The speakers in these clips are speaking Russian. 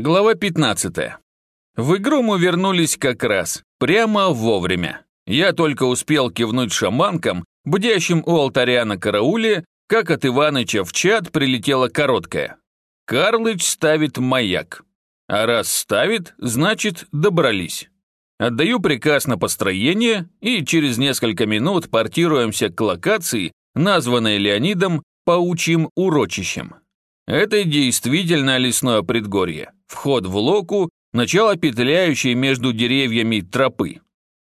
Глава 15. В игру мы вернулись как раз, прямо вовремя. Я только успел кивнуть шаманкам, бдящим у алтаря на карауле, как от Иваныча в чат прилетела короткая. Карлыч ставит маяк. А раз ставит, значит добрались. Отдаю приказ на построение, и через несколько минут портируемся к локации, названной Леонидом паучьим урочищем. Это действительно лесное предгорье. Вход в локу, начало петляющей между деревьями тропы.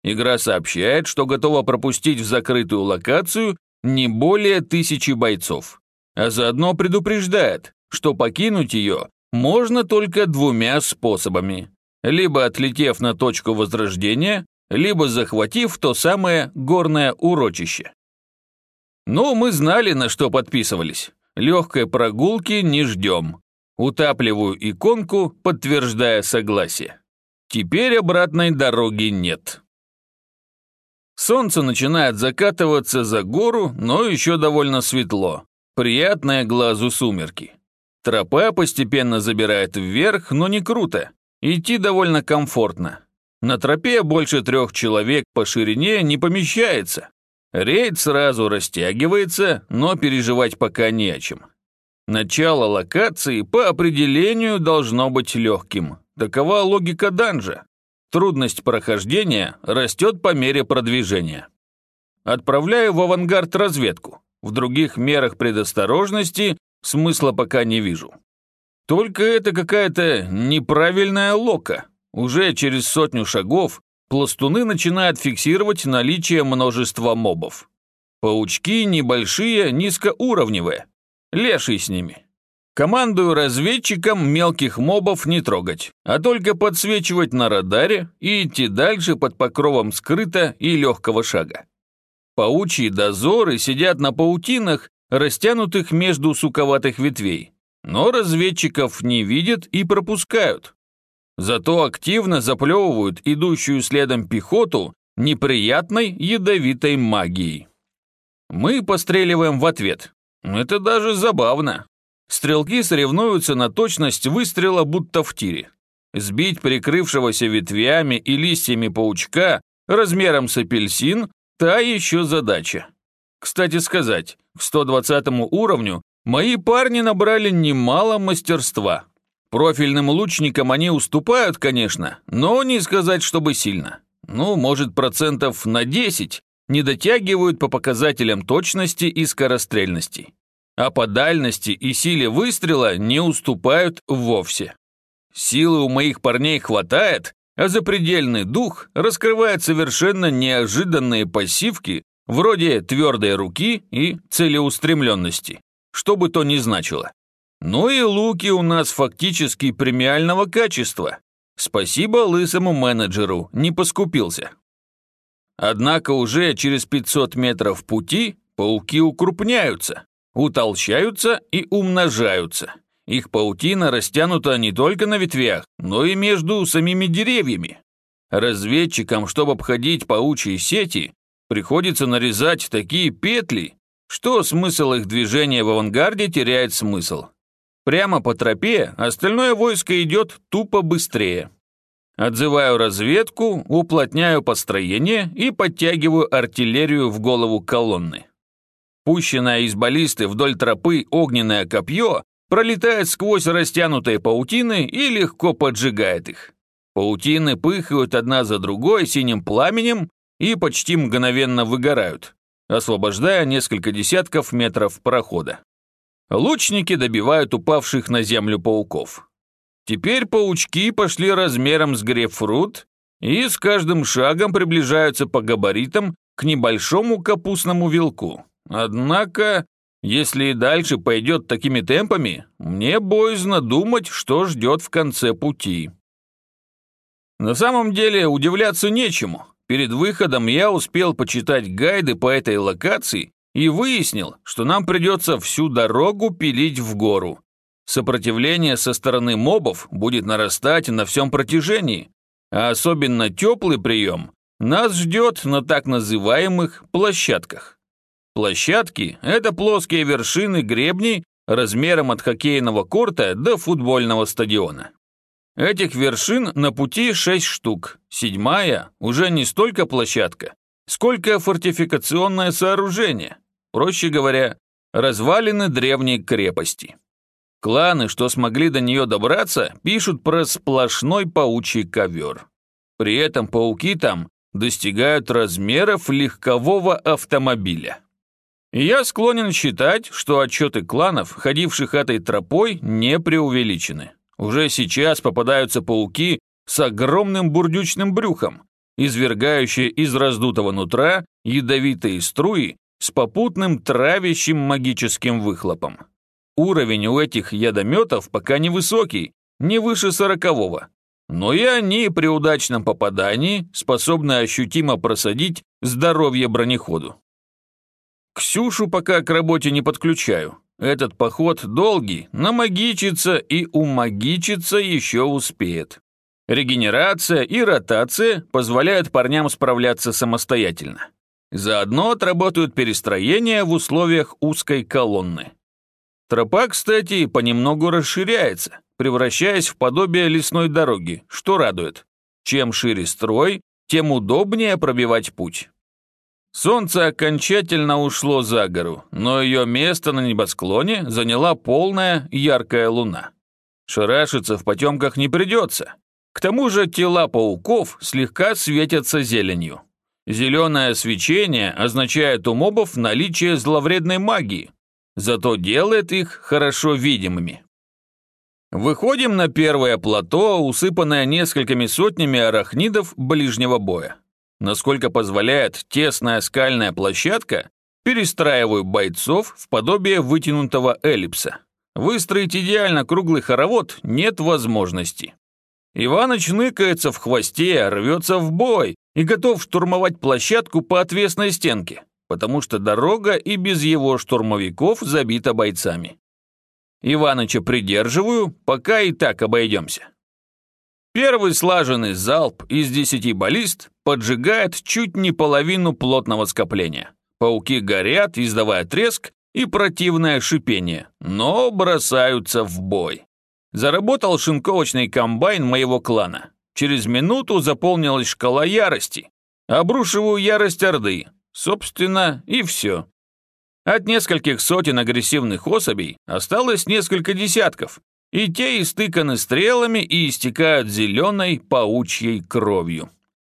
Игра сообщает, что готова пропустить в закрытую локацию не более тысячи бойцов. А заодно предупреждает, что покинуть ее можно только двумя способами. Либо отлетев на точку возрождения, либо захватив то самое горное урочище. Но мы знали, на что подписывались. Легкой прогулки не ждем. Утапливаю иконку, подтверждая согласие. Теперь обратной дороги нет. Солнце начинает закатываться за гору, но еще довольно светло. Приятное глазу сумерки. Тропа постепенно забирает вверх, но не круто. Идти довольно комфортно. На тропе больше трех человек по ширине не помещается. Рейд сразу растягивается, но переживать пока не о чем. Начало локации по определению должно быть легким. Такова логика данжа. Трудность прохождения растет по мере продвижения. Отправляю в авангард разведку. В других мерах предосторожности смысла пока не вижу. Только это какая-то неправильная лока. Уже через сотню шагов пластуны начинают фиксировать наличие множества мобов. Паучки небольшие, низкоуровневые. Леший с ними. Командую разведчикам мелких мобов не трогать, а только подсвечивать на радаре и идти дальше под покровом скрыто и легкого шага. Паучьи дозоры сидят на паутинах, растянутых между суковатых ветвей, но разведчиков не видят и пропускают. Зато активно заплевывают идущую следом пехоту неприятной ядовитой магией. Мы постреливаем в ответ. Это даже забавно. Стрелки соревнуются на точность выстрела, будто в тире. Сбить прикрывшегося ветвями и листьями паучка размером с апельсин – та еще задача. Кстати сказать, к 120 уровню мои парни набрали немало мастерства. Профильным лучникам они уступают, конечно, но не сказать, чтобы сильно. Ну, может, процентов на 10 не дотягивают по показателям точности и скорострельности. А по дальности и силе выстрела не уступают вовсе. Силы у моих парней хватает, а запредельный дух раскрывает совершенно неожиданные пассивки вроде твердой руки и целеустремленности, что бы то ни значило. Ну и луки у нас фактически премиального качества. Спасибо лысому менеджеру, не поскупился. Однако уже через 500 метров пути пауки укрупняются, утолщаются и умножаются. Их паутина растянута не только на ветвях, но и между самими деревьями. Разведчикам, чтобы обходить паучьи сети, приходится нарезать такие петли, что смысл их движения в авангарде теряет смысл. Прямо по тропе остальное войско идет тупо быстрее. Отзываю разведку, уплотняю построение и подтягиваю артиллерию в голову колонны. Пущенное из баллисты вдоль тропы огненное копье пролетает сквозь растянутые паутины и легко поджигает их. Паутины пыхают одна за другой синим пламенем и почти мгновенно выгорают, освобождая несколько десятков метров прохода. Лучники добивают упавших на землю пауков. Теперь паучки пошли размером с грейпфрут и с каждым шагом приближаются по габаритам к небольшому капустному вилку. Однако, если и дальше пойдет такими темпами, мне боязно думать, что ждет в конце пути. На самом деле удивляться нечему. Перед выходом я успел почитать гайды по этой локации и выяснил, что нам придется всю дорогу пилить в гору. Сопротивление со стороны мобов будет нарастать на всем протяжении, а особенно теплый прием нас ждет на так называемых площадках. Площадки – это плоские вершины гребней размером от хоккейного корта до футбольного стадиона. Этих вершин на пути шесть штук. Седьмая уже не столько площадка, сколько фортификационное сооружение. Проще говоря, развалины древней крепости. Кланы, что смогли до нее добраться, пишут про сплошной паучий ковер. При этом пауки там достигают размеров легкового автомобиля. Я склонен считать, что отчеты кланов, ходивших этой тропой, не преувеличены. Уже сейчас попадаются пауки с огромным бурдючным брюхом, извергающие из раздутого нутра ядовитые струи с попутным травящим магическим выхлопом. Уровень у этих ядометов пока невысокий, не выше сорокового. Но и они при удачном попадании способны ощутимо просадить здоровье бронеходу. Ксюшу пока к работе не подключаю. Этот поход долгий, намагичиться и умагичиться еще успеет. Регенерация и ротация позволяют парням справляться самостоятельно. Заодно отработают перестроение в условиях узкой колонны. Тропа, кстати, понемногу расширяется, превращаясь в подобие лесной дороги, что радует. Чем шире строй, тем удобнее пробивать путь. Солнце окончательно ушло за гору, но ее место на небосклоне заняла полная яркая луна. Шарашиться в потемках не придется. К тому же тела пауков слегка светятся зеленью. Зеленое свечение означает у мобов наличие зловредной магии, зато делает их хорошо видимыми. Выходим на первое плато, усыпанное несколькими сотнями арахнидов ближнего боя. Насколько позволяет тесная скальная площадка, перестраиваю бойцов в подобие вытянутого эллипса. Выстроить идеально круглый хоровод нет возможности. Иваныч ныкается в хвосте, рвется в бой и готов штурмовать площадку по отвесной стенке потому что дорога и без его штурмовиков забита бойцами. Иваныча придерживаю, пока и так обойдемся. Первый слаженный залп из десяти баллист поджигает чуть не половину плотного скопления. Пауки горят, издавая треск и противное шипение, но бросаются в бой. Заработал шинковочный комбайн моего клана. Через минуту заполнилась шкала ярости. Обрушиваю ярость Орды, Собственно, и все. От нескольких сотен агрессивных особей осталось несколько десятков, и те истыканы стрелами и истекают зеленой паучьей кровью.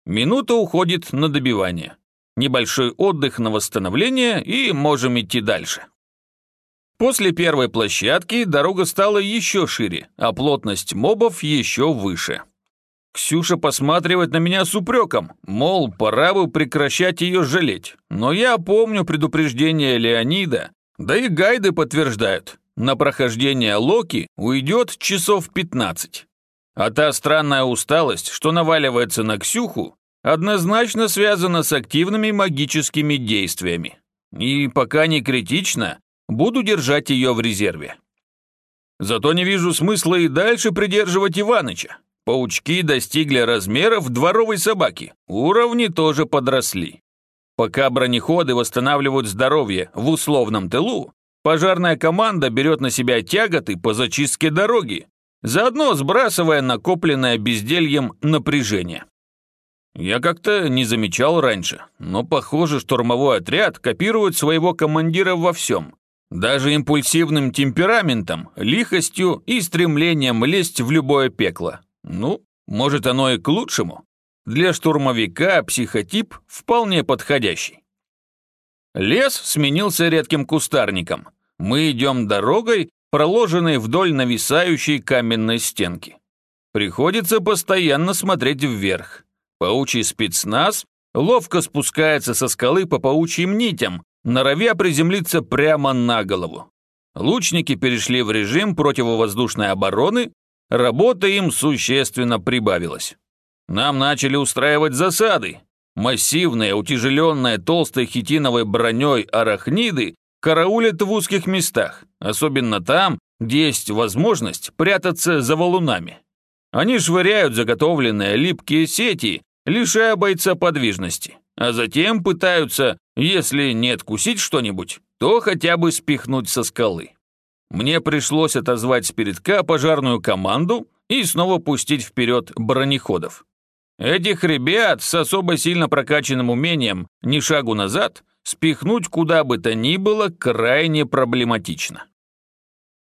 Минута уходит на добивание. Небольшой отдых на восстановление, и можем идти дальше. После первой площадки дорога стала еще шире, а плотность мобов еще выше. Ксюша посматривает на меня с упреком, мол, пора бы прекращать ее жалеть. Но я помню предупреждение Леонида, да и гайды подтверждают, на прохождение Локи уйдет часов 15. А та странная усталость, что наваливается на Ксюху, однозначно связана с активными магическими действиями. И пока не критично, буду держать ее в резерве. Зато не вижу смысла и дальше придерживать Иваныча. Паучки достигли размеров дворовой собаки, уровни тоже подросли. Пока бронеходы восстанавливают здоровье в условном тылу, пожарная команда берет на себя тяготы по зачистке дороги, заодно сбрасывая накопленное бездельем напряжение. Я как-то не замечал раньше, но похоже, штурмовой отряд копирует своего командира во всем. Даже импульсивным темпераментом, лихостью и стремлением лезть в любое пекло. Ну, может, оно и к лучшему. Для штурмовика психотип вполне подходящий. Лес сменился редким кустарником. Мы идем дорогой, проложенной вдоль нависающей каменной стенки. Приходится постоянно смотреть вверх. Паучий спецназ ловко спускается со скалы по паучьим нитям, норовя приземлиться прямо на голову. Лучники перешли в режим противовоздушной обороны Работа им существенно прибавилась. Нам начали устраивать засады. Массивные, утяжеленные толстой хитиновой броней арахниды караулят в узких местах, особенно там, где есть возможность прятаться за валунами. Они швыряют заготовленные липкие сети, лишая бойца подвижности, а затем пытаются, если не откусить что-нибудь, то хотя бы спихнуть со скалы. Мне пришлось отозвать с пожарную команду и снова пустить вперед бронеходов. Этих ребят с особо сильно прокачанным умением ни шагу назад спихнуть куда бы то ни было крайне проблематично.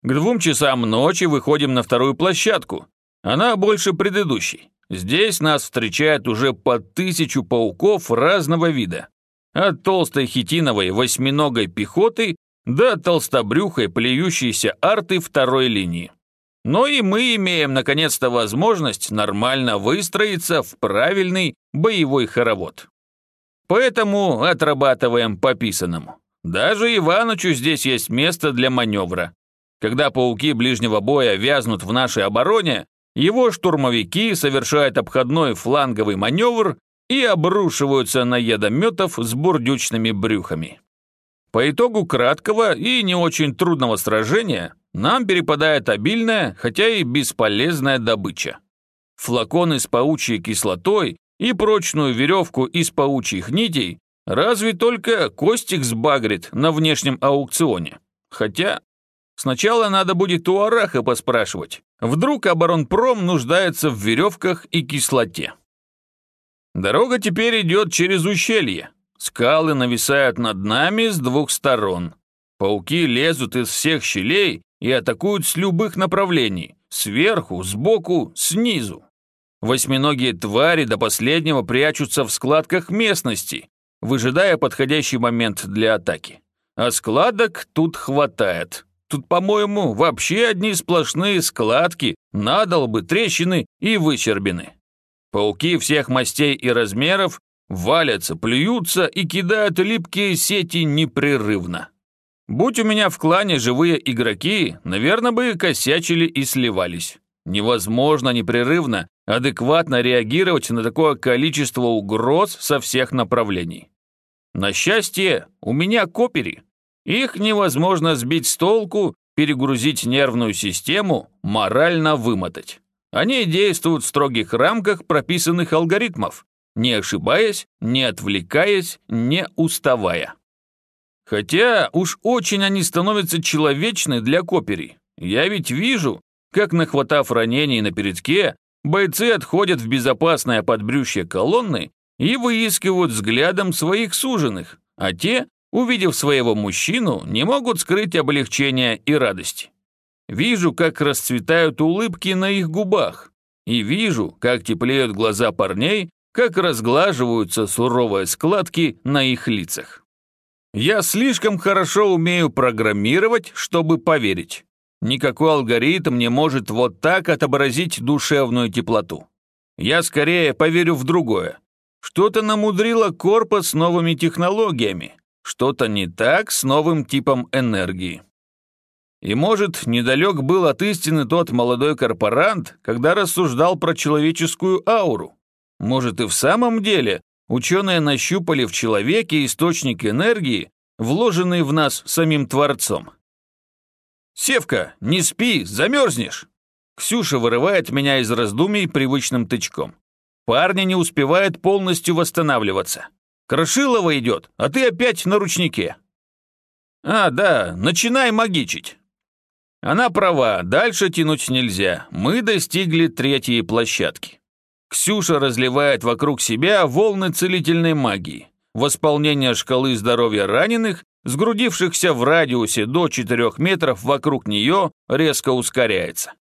К двум часам ночи выходим на вторую площадку. Она больше предыдущей. Здесь нас встречает уже по тысячу пауков разного вида. От толстой хитиновой восьминогой пехоты до толстобрюхой плюющейся арты второй линии. Но и мы имеем наконец-то возможность нормально выстроиться в правильный боевой хоровод. Поэтому отрабатываем по писанному. Даже Иванычу здесь есть место для маневра. Когда пауки ближнего боя вязнут в нашей обороне, его штурмовики совершают обходной фланговый маневр и обрушиваются на ядометов с бурдючными брюхами. По итогу краткого и не очень трудного сражения нам перепадает обильная, хотя и бесполезная добыча. Флаконы с паучьей кислотой и прочную веревку из паучьих нитей разве только Костик сбагрит на внешнем аукционе. Хотя сначала надо будет у Араха поспрашивать. Вдруг оборонпром нуждается в веревках и кислоте. Дорога теперь идет через ущелье. Скалы нависают над нами с двух сторон. Пауки лезут из всех щелей и атакуют с любых направлений. Сверху, сбоку, снизу. Восьминогие твари до последнего прячутся в складках местности, выжидая подходящий момент для атаки. А складок тут хватает. Тут, по-моему, вообще одни сплошные складки, надолбы, трещины и выщербины. Пауки всех мастей и размеров валятся, плюются и кидают липкие сети непрерывно. Будь у меня в клане живые игроки, наверное, бы косячили и сливались. Невозможно непрерывно, адекватно реагировать на такое количество угроз со всех направлений. На счастье, у меня копери. Их невозможно сбить с толку, перегрузить нервную систему, морально вымотать. Они действуют в строгих рамках прописанных алгоритмов, не ошибаясь, не отвлекаясь, не уставая. Хотя уж очень они становятся человечны для копери. Я ведь вижу, как, нахватав ранений на передке, бойцы отходят в безопасное подбрюшье колонны и выискивают взглядом своих суженых, а те, увидев своего мужчину, не могут скрыть облегчения и радости. Вижу, как расцветают улыбки на их губах, и вижу, как теплеют глаза парней, как разглаживаются суровые складки на их лицах. Я слишком хорошо умею программировать, чтобы поверить. Никакой алгоритм не может вот так отобразить душевную теплоту. Я скорее поверю в другое. Что-то намудрило Корпа с новыми технологиями, что-то не так с новым типом энергии. И может, недалек был от истины тот молодой корпорант, когда рассуждал про человеческую ауру. Может, и в самом деле ученые нащупали в человеке источник энергии, вложенный в нас самим Творцом. «Севка, не спи, замерзнешь!» Ксюша вырывает меня из раздумий привычным тычком. Парня не успевает полностью восстанавливаться. Крашилова идет, а ты опять на ручнике. А, да, начинай магичить. Она права, дальше тянуть нельзя. Мы достигли третьей площадки. Ксюша разливает вокруг себя волны целительной магии. Восполнение шкалы здоровья раненых сгрудившихся в радиусе до 4 метров вокруг нее, резко ускоряется.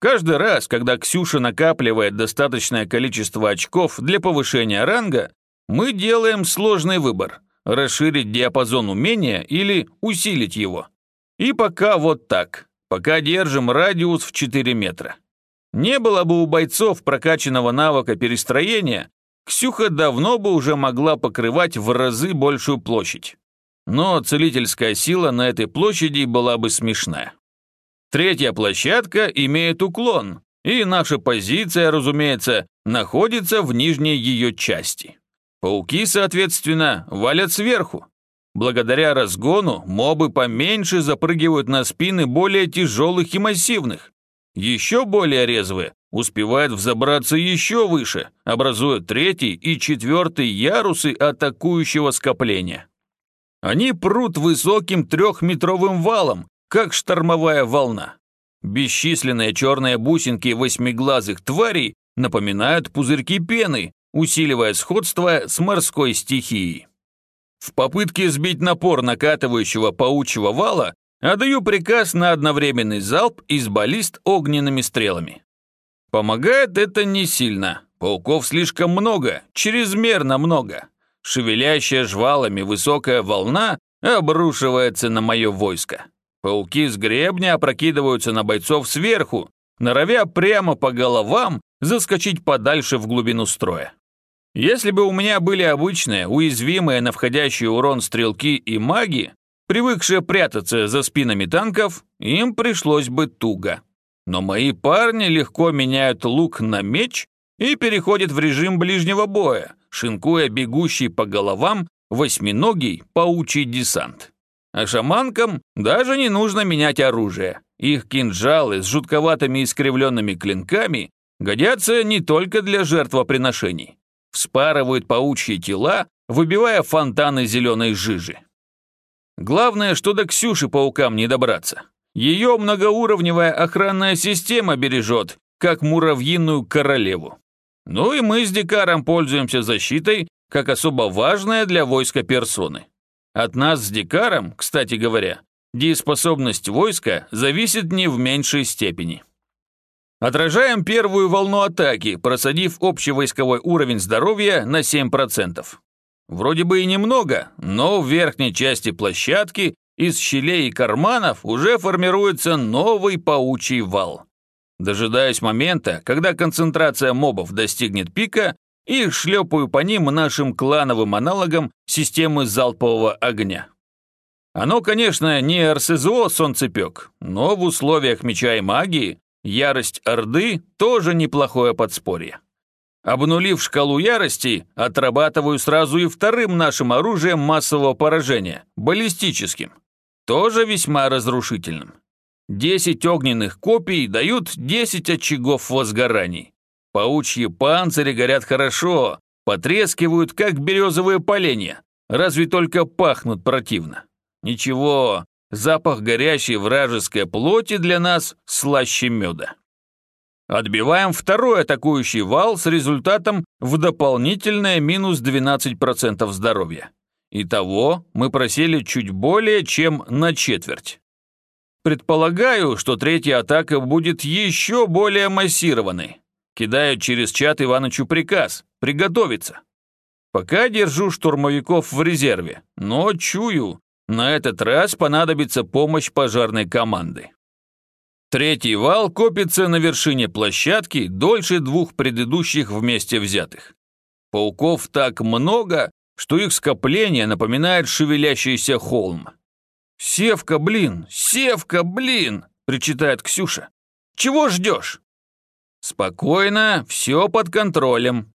Каждый раз, когда Ксюша накапливает достаточное количество очков для повышения ранга, мы делаем сложный выбор – расширить диапазон умения или усилить его. И пока вот так, пока держим радиус в 4 метра. Не было бы у бойцов прокачанного навыка перестроения, Ксюха давно бы уже могла покрывать в разы большую площадь но целительская сила на этой площади была бы смешная. Третья площадка имеет уклон, и наша позиция, разумеется, находится в нижней ее части. Пауки, соответственно, валят сверху. Благодаря разгону мобы поменьше запрыгивают на спины более тяжелых и массивных. Еще более резвые успевают взобраться еще выше, образуя третий и четвертый ярусы атакующего скопления. Они прут высоким трехметровым валом, как штормовая волна. Бесчисленные черные бусинки восьмиглазых тварей напоминают пузырьки пены, усиливая сходство с морской стихией. В попытке сбить напор накатывающего паучьего вала отдаю приказ на одновременный залп из баллист огненными стрелами. Помогает это не сильно. Пауков слишком много, чрезмерно много. Шевелящая жвалами высокая волна обрушивается на мое войско. Пауки с гребня опрокидываются на бойцов сверху, норовя прямо по головам заскочить подальше в глубину строя. Если бы у меня были обычные, уязвимые на входящий урон стрелки и маги, привыкшие прятаться за спинами танков, им пришлось бы туго. Но мои парни легко меняют лук на меч и переходят в режим ближнего боя, шинкуя бегущий по головам восьминогий паучий десант. А шаманкам даже не нужно менять оружие. Их кинжалы с жутковатыми искривленными клинками годятся не только для жертвоприношений вспарывают паучьи тела, выбивая фонтаны зеленой жижи. Главное, что до Ксюши паукам не добраться. Ее многоуровневая охранная система бережет, как муравьиную королеву. Ну и мы с Дикаром пользуемся защитой, как особо важная для войска персоны. От нас с Дикаром, кстати говоря, дееспособность войска зависит не в меньшей степени. Отражаем первую волну атаки, просадив общий войсковой уровень здоровья на 7%. Вроде бы и немного, но в верхней части площадки из щелей и карманов уже формируется новый паучий вал. Дожидаясь момента, когда концентрация мобов достигнет пика, их шлепаю по ним нашим клановым аналогом системы залпового огня. Оно, конечно, не РСЗО «Солнцепек», но в условиях меча и магии Ярость Орды тоже неплохое подспорье. Обнулив шкалу ярости, отрабатываю сразу и вторым нашим оружием массового поражения, баллистическим. Тоже весьма разрушительным. Десять огненных копий дают десять очагов возгораний. Паучьи панцири горят хорошо, потрескивают, как березовые поленья, разве только пахнут противно. Ничего, Запах горящей вражеской плоти для нас слаще меда. Отбиваем второй атакующий вал с результатом в дополнительное минус 12% здоровья. Итого мы просели чуть более чем на четверть. Предполагаю, что третья атака будет еще более массированной. Кидаю через чат Иванычу приказ приготовиться. Пока держу штурмовиков в резерве, но чую, на этот раз понадобится помощь пожарной команды. Третий вал копится на вершине площадки дольше двух предыдущих вместе взятых. Пауков так много, что их скопление напоминает шевелящийся холм. «Севка, блин! Севка, блин!» – причитает Ксюша. «Чего ждешь?» «Спокойно, все под контролем».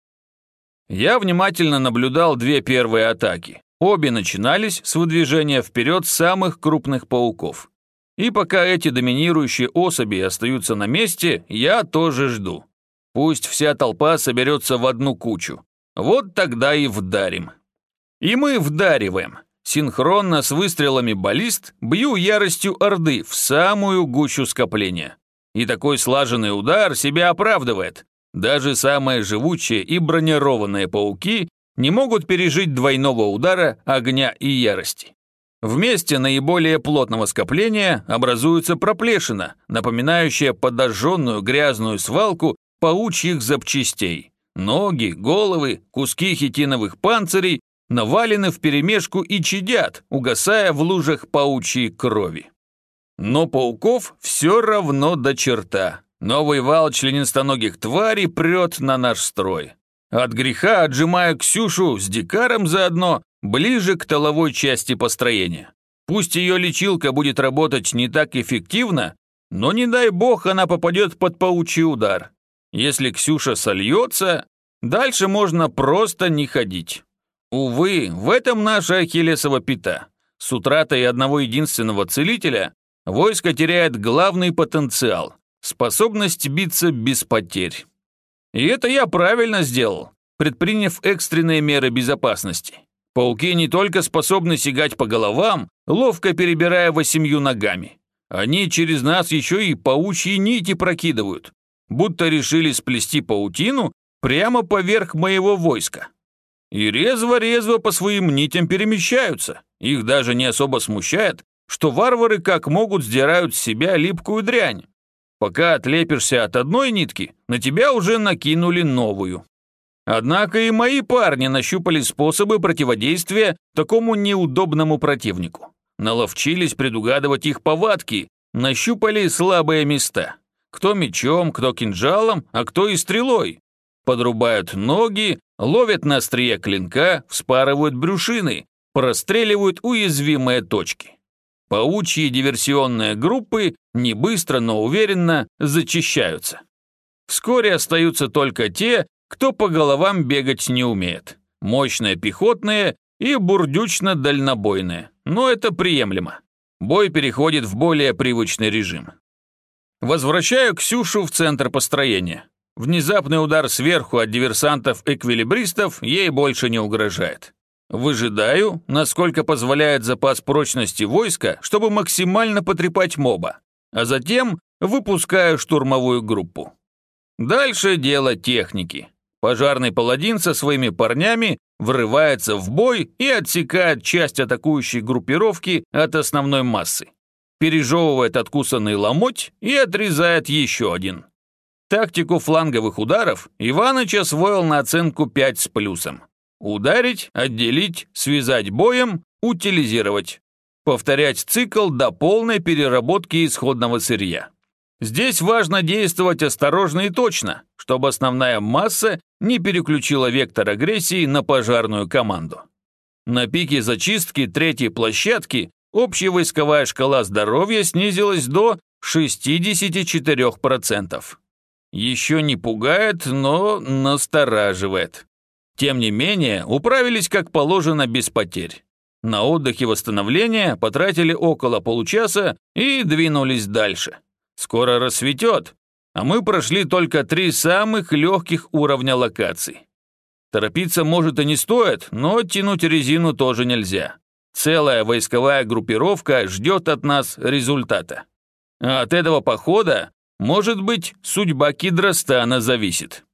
Я внимательно наблюдал две первые атаки. Обе начинались с выдвижения вперед самых крупных пауков. И пока эти доминирующие особи остаются на месте, я тоже жду. Пусть вся толпа соберется в одну кучу. Вот тогда и вдарим. И мы вдариваем. Синхронно с выстрелами баллист бью яростью Орды в самую гущу скопления. И такой слаженный удар себя оправдывает. Даже самые живучие и бронированные пауки не могут пережить двойного удара огня и ярости. В месте наиболее плотного скопления образуется проплешина, напоминающая подожженную грязную свалку паучьих запчастей. Ноги, головы, куски хитиновых панцирей навалены вперемешку и чадят, угасая в лужах паучьей крови. Но пауков все равно до черта. Новый вал членистоногих тварей прет на наш строй. От греха отжимая Ксюшу с дикаром заодно ближе к толовой части построения. Пусть ее лечилка будет работать не так эффективно, но не дай бог она попадет под паучий удар. Если Ксюша сольется, дальше можно просто не ходить. Увы, в этом наша Ахиллесова пята. С утратой одного единственного целителя войско теряет главный потенциал – способность биться без потерь. И это я правильно сделал, предприняв экстренные меры безопасности. Пауки не только способны сигать по головам, ловко перебирая восемью ногами. Они через нас еще и паучьи нити прокидывают, будто решили сплести паутину прямо поверх моего войска. И резво-резво по своим нитям перемещаются. Их даже не особо смущает, что варвары как могут сдирают с себя липкую дрянь. Пока отлепишься от одной нитки, на тебя уже накинули новую. Однако и мои парни нащупали способы противодействия такому неудобному противнику. Наловчились предугадывать их повадки, нащупали слабые места. Кто мечом, кто кинжалом, а кто и стрелой. Подрубают ноги, ловят на острие клинка, вспарывают брюшины, простреливают уязвимые точки. Паучьи диверсионные группы не быстро, но уверенно зачищаются. Вскоре остаются только те, кто по головам бегать не умеет. Мощные пехотные и бурдючно-дальнобойные. Но это приемлемо. Бой переходит в более привычный режим. Возвращаю Ксюшу в центр построения. Внезапный удар сверху от диверсантов-эквилибристов ей больше не угрожает. Выжидаю, насколько позволяет запас прочности войска, чтобы максимально потрепать моба, а затем выпускаю штурмовую группу. Дальше дело техники. Пожарный паладин со своими парнями врывается в бой и отсекает часть атакующей группировки от основной массы. Пережевывает откусанный ломоть и отрезает еще один. Тактику фланговых ударов Иваныч освоил на оценку 5 с плюсом. Ударить, отделить, связать боем, утилизировать. Повторять цикл до полной переработки исходного сырья. Здесь важно действовать осторожно и точно, чтобы основная масса не переключила вектор агрессии на пожарную команду. На пике зачистки третьей площадки общевойсковая шкала здоровья снизилась до 64%. Еще не пугает, но настораживает. Тем не менее, управились как положено без потерь. На отдых и восстановление потратили около получаса и двинулись дальше. Скоро рассветет, а мы прошли только три самых легких уровня локаций. Торопиться, может, и не стоит, но тянуть резину тоже нельзя. Целая войсковая группировка ждет от нас результата. А от этого похода, может быть, судьба Кидростана зависит.